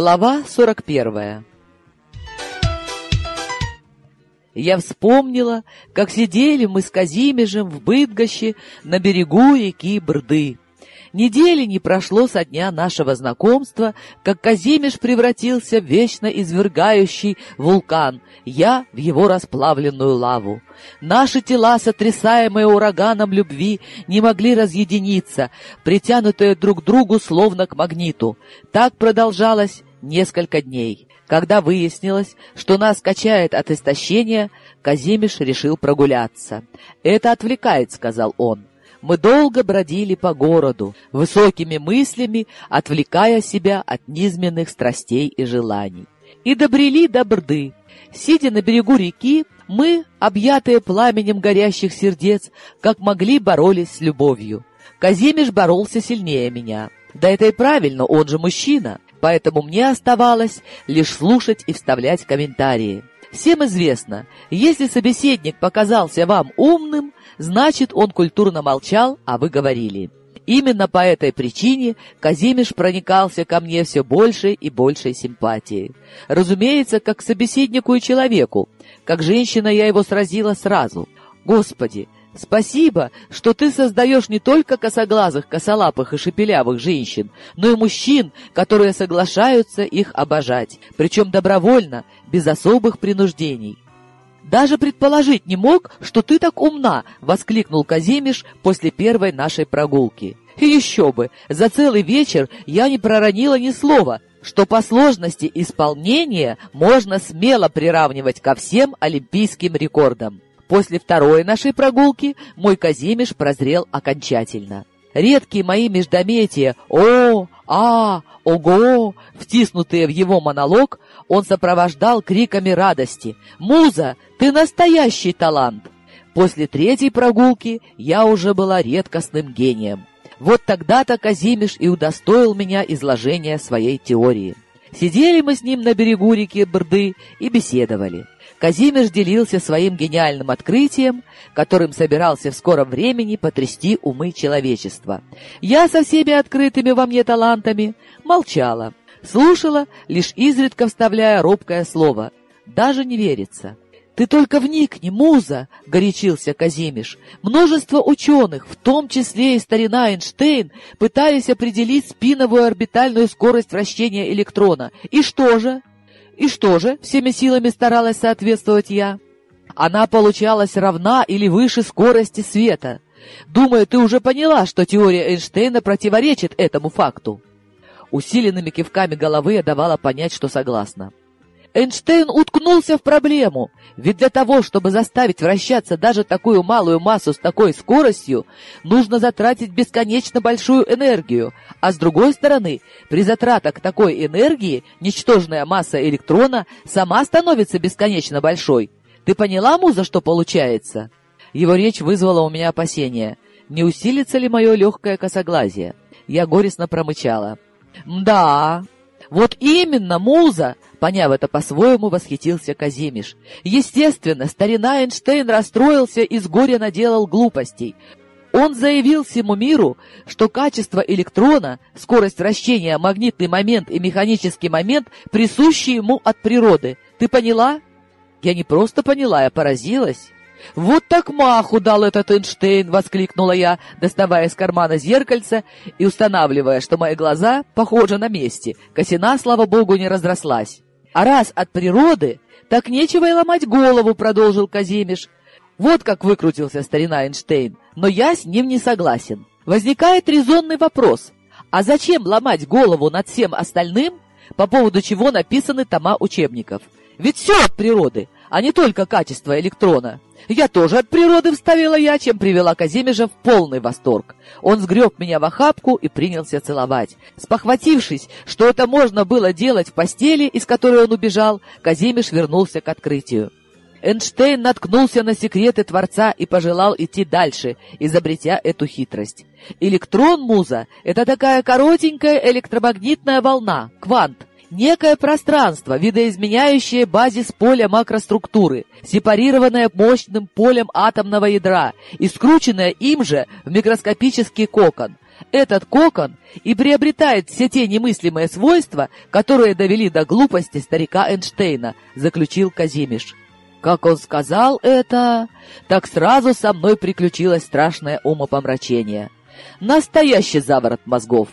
Глава 41 Я вспомнила, как сидели мы с Казимежем в Быдгоще на берегу реки Брды. Недели не прошло со дня нашего знакомства, как Казимеш превратился в вечно извергающий вулкан, я в его расплавленную лаву. Наши тела, сотрясаемые ураганом любви, не могли разъединиться, притянутые друг к другу словно к магниту. Так продолжалось несколько дней. Когда выяснилось, что нас качает от истощения, Казимиш решил прогуляться. «Это отвлекает», — сказал он. Мы долго бродили по городу, высокими мыслями, отвлекая себя от низменных страстей и желаний. И добрели до Брды. Сидя на берегу реки, мы, объятые пламенем горящих сердец, как могли боролись с любовью. Казимиш боролся сильнее меня. Да это и правильно, он же мужчина. Поэтому мне оставалось лишь слушать и вставлять комментарии. Всем известно, если собеседник показался вам умным, значит, он культурно молчал, а вы говорили. Именно по этой причине Казимиш проникался ко мне все большей и большей симпатией. Разумеется, как к собеседнику и человеку. Как женщина я его сразила сразу. Господи, Спасибо, что ты создаешь не только косоглазых, косолапых и шепелявых женщин, но и мужчин, которые соглашаются их обожать, причем добровольно, без особых принуждений. «Даже предположить не мог, что ты так умна!» — воскликнул Казимиш после первой нашей прогулки. «И еще бы! За целый вечер я не проронила ни слова, что по сложности исполнения можно смело приравнивать ко всем олимпийским рекордам». После второй нашей прогулки мой Казимиш прозрел окончательно. Редкие мои междометия «О! А! Ого!» втиснутые в его монолог, он сопровождал криками радости «Муза, ты настоящий талант!» После третьей прогулки я уже была редкостным гением. Вот тогда-то Казимиш и удостоил меня изложения своей теории. Сидели мы с ним на берегу реки Брды и беседовали. Казимир делился своим гениальным открытием, которым собирался в скором времени потрясти умы человечества. Я со всеми открытыми во мне талантами молчала, слушала, лишь изредка вставляя робкое слово. Даже не верится. «Ты только вникни, муза!» — горячился Казимиш. «Множество ученых, в том числе и старина Эйнштейн, пытались определить спиновую орбитальную скорость вращения электрона. И что же? И что же, всеми силами старалась соответствовать я? Она получалась равна или выше скорости света. Думаю, ты уже поняла, что теория Эйнштейна противоречит этому факту. Усиленными кивками головы я давала понять, что согласна. Эйнштейн уткнулся в проблему, ведь для того, чтобы заставить вращаться даже такую малую массу с такой скоростью, нужно затратить бесконечно большую энергию, а с другой стороны, при затратах такой энергии ничтожная масса электрона сама становится бесконечно большой. Ты поняла, Муза, что получается? Его речь вызвала у меня опасения. Не усилится ли мое легкое косоглазие? Я горестно промычала. «Да, вот именно, Муза!» Поняв это по-своему, восхитился Казимиш. Естественно, старина Эйнштейн расстроился и с горя наделал глупостей. Он заявил всему миру, что качество электрона, скорость вращения, магнитный момент и механический момент присущи ему от природы. Ты поняла? Я не просто поняла, я поразилась. «Вот так маху дал этот Эйнштейн!» — воскликнула я, доставая из кармана зеркальце и устанавливая, что мои глаза похожи на месте. Косина, слава богу, не разрослась. «А раз от природы, так нечего и ломать голову», — продолжил Казимиш. Вот как выкрутился старина Эйнштейн, но я с ним не согласен. Возникает резонный вопрос. А зачем ломать голову над всем остальным, по поводу чего написаны тома учебников? Ведь все от природы, а не только качество электрона. Я тоже от природы вставила я, чем привела Казимежа в полный восторг. Он сгреб меня в охапку и принялся целовать. Спохватившись, что это можно было делать в постели, из которой он убежал, Казимеш вернулся к открытию. Эйнштейн наткнулся на секреты Творца и пожелал идти дальше, изобретя эту хитрость. Электрон, муза, это такая коротенькая электромагнитная волна, квант, некое пространство, видоизменяющее базис поля макроструктуры, сепарированное мощным полем атомного ядра и скрученное им же в микроскопический кокон. Этот кокон и приобретает все те немыслимые свойства, которые довели до глупости старика Эйнштейна, заключил Казимиш. Как он сказал это, так сразу со мной приключилось страшное умопомрачение. Настоящий заворот мозгов.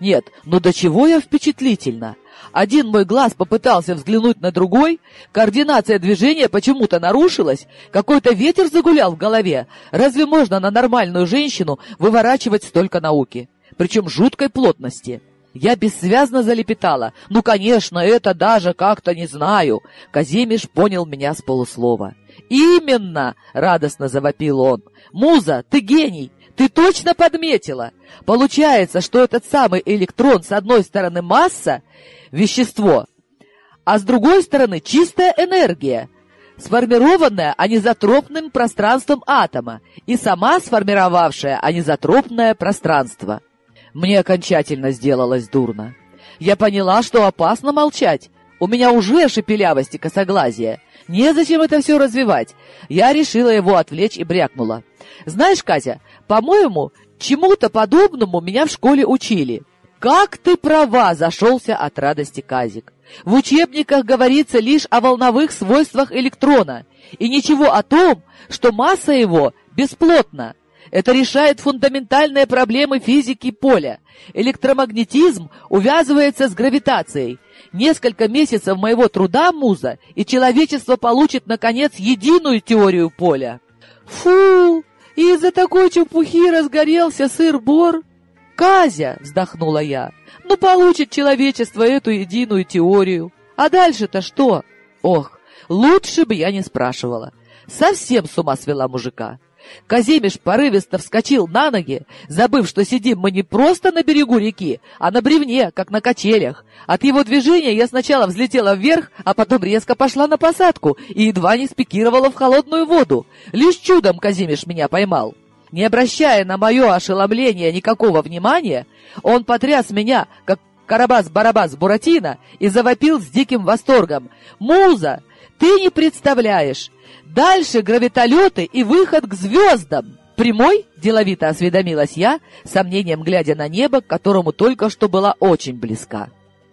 Нет, ну до чего я впечатлительна. Один мой глаз попытался взглянуть на другой, координация движения почему-то нарушилась, какой-то ветер загулял в голове. Разве можно на нормальную женщину выворачивать столько науки? Причем жуткой плотности. Я бессвязно залепетала. «Ну, конечно, это даже как-то не знаю». Казимиш понял меня с полуслова. «Именно!» — радостно завопил он. «Муза, ты гений! Ты точно подметила! Получается, что этот самый электрон с одной стороны масса, вещество, а с другой стороны чистая энергия, сформированная анизотропным пространством атома и сама сформировавшая анизотропное пространство. Мне окончательно сделалось дурно. Я поняла, что опасно молчать. У меня уже шепелявость и косоглазие. Незачем это все развивать. Я решила его отвлечь и брякнула. Знаешь, Катя, по-моему, чему-то подобному меня в школе учили. Как ты права, зашелся от радости Казик. В учебниках говорится лишь о волновых свойствах электрона и ничего о том, что масса его бесплотна. Это решает фундаментальные проблемы физики поля. Электромагнетизм увязывается с гравитацией. Несколько месяцев моего труда, Муза, и человечество получит, наконец, единую теорию поля. Фу! И из-за такой чепухи разгорелся сыр-бор? Казя, вздохнула я, ну получит человечество эту единую теорию. А дальше-то что? Ох, лучше бы я не спрашивала. Совсем с ума свела мужика. Казимиш порывисто вскочил на ноги, забыв, что сидим мы не просто на берегу реки, а на бревне, как на качелях. От его движения я сначала взлетела вверх, а потом резко пошла на посадку и едва не спикировала в холодную воду. Лишь чудом Казимиш меня поймал. Не обращая на мое ошеломление никакого внимания, он потряс меня, как Карабас-Барабас Буратино, и завопил с диким восторгом. «Муза, ты не представляешь! Дальше гравитолеты и выход к звездам. Прямой, деловито осведомилась я, сомнением глядя на небо, к которому только что была очень близка.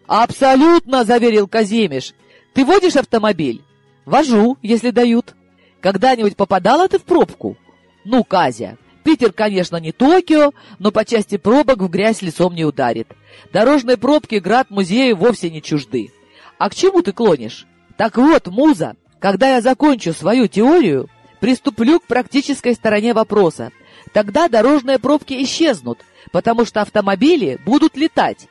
Абсолютно, заверил Казимиш. Ты водишь автомобиль? Вожу, если дают. Когда-нибудь попадала ты в пробку? Ну, Казя, Питер, конечно, не Токио, но по части пробок в грязь лицом не ударит. Дорожные пробки град музею вовсе не чужды. А к чему ты клонишь? Так вот, муза, когда я закончу свою теорию, приступлю к практической стороне вопроса. Тогда дорожные пробки исчезнут, потому что автомобили будут летать.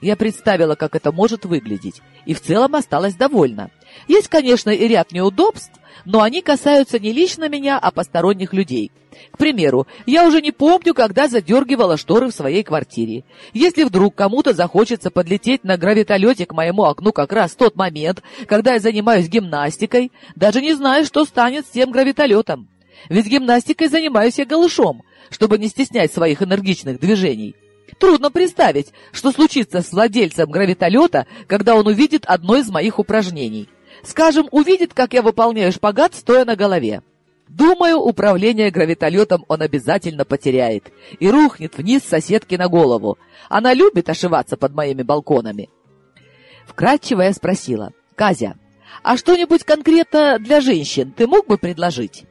Я представила, как это может выглядеть, и в целом осталась довольна. Есть, конечно, и ряд неудобств, но они касаются не лично меня, а посторонних людей. К примеру, я уже не помню, когда задергивала шторы в своей квартире. Если вдруг кому-то захочется подлететь на гравитолете к моему окну как раз в тот момент, когда я занимаюсь гимнастикой, даже не знаю, что станет с тем гравитолетом. Ведь гимнастикой занимаюсь я голышом, чтобы не стеснять своих энергичных движений. Трудно представить, что случится с владельцем гравитолета, когда он увидит одно из моих упражнений. Скажем, увидит, как я выполняю шпагат, стоя на голове. Думаю, управление гравитолетом он обязательно потеряет и рухнет вниз соседки на голову. Она любит ошиваться под моими балконами. Вкратчиво я спросила. «Казя, а что-нибудь конкретно для женщин ты мог бы предложить?»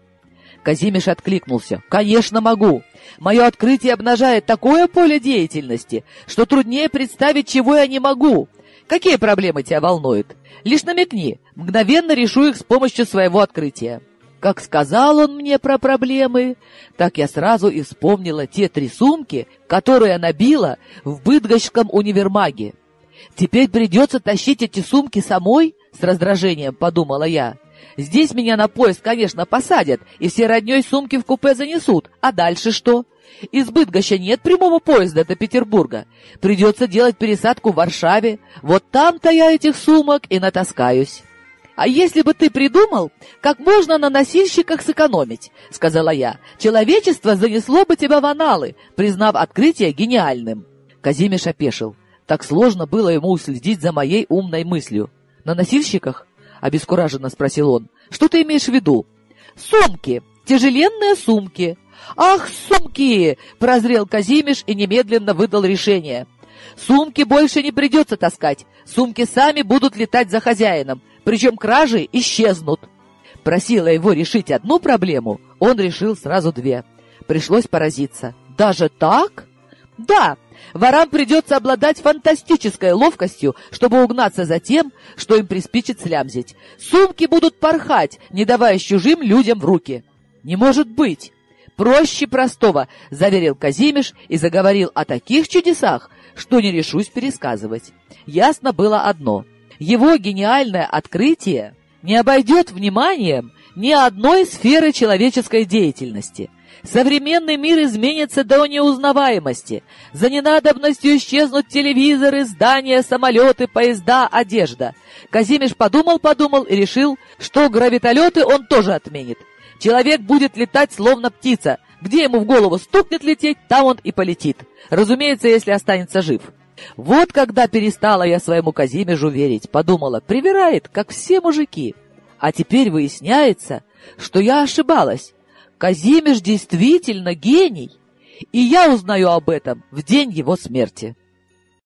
Казимиш откликнулся. «Конечно могу. Мое открытие обнажает такое поле деятельности, что труднее представить, чего я не могу. Какие проблемы тебя волнуют? Лишь намекни, мгновенно решу их с помощью своего открытия». Как сказал он мне про проблемы, так я сразу и вспомнила те три сумки, которые набила в Быдгощском универмаге. Теперь придется тащить эти сумки самой, с раздражением подумала я. Здесь меня на поезд, конечно, посадят, и все родней сумки в купе занесут. А дальше что? Из Быдгоща нет прямого поезда до Петербурга. Придется делать пересадку в Варшаве. Вот там-то я этих сумок и натаскаюсь. «А если бы ты придумал, как можно на носильщиках сэкономить?» — сказала я. «Человечество занесло бы тебя в аналы, признав открытие гениальным». Казимиш опешил. Так сложно было ему уследить за моей умной мыслью. «На носильщиках?» — обескураженно спросил он. «Что ты имеешь в виду?» «Сумки! Тяжеленные сумки!» «Ах, сумки!» — прозрел Казимиш и немедленно выдал решение. «Сумки больше не придется таскать. Сумки сами будут летать за хозяином, причем кражи исчезнут». Просила его решить одну проблему, он решил сразу две. Пришлось поразиться. «Даже так?» «Да, ворам придется обладать фантастической ловкостью, чтобы угнаться за тем, что им приспичит слямзить. Сумки будут порхать, не давая чужим людям в руки». «Не может быть!» «Проще простого», — заверил Казимиш и заговорил о таких чудесах, что не решусь пересказывать. Ясно было одно. Его гениальное открытие не обойдет вниманием ни одной сферы человеческой деятельности. Современный мир изменится до неузнаваемости. За ненадобностью исчезнут телевизоры, здания, самолеты, поезда, одежда. Казимиш подумал-подумал и решил, что гравитолеты он тоже отменит. Человек будет летать словно птица. Где ему в голову стукнет лететь, там он и полетит. Разумеется, если останется жив. Вот когда перестала я своему Казимежу верить, подумала, привирает, как все мужики. А теперь выясняется, что я ошибалась. Казимеш действительно гений, и я узнаю об этом в день его смерти.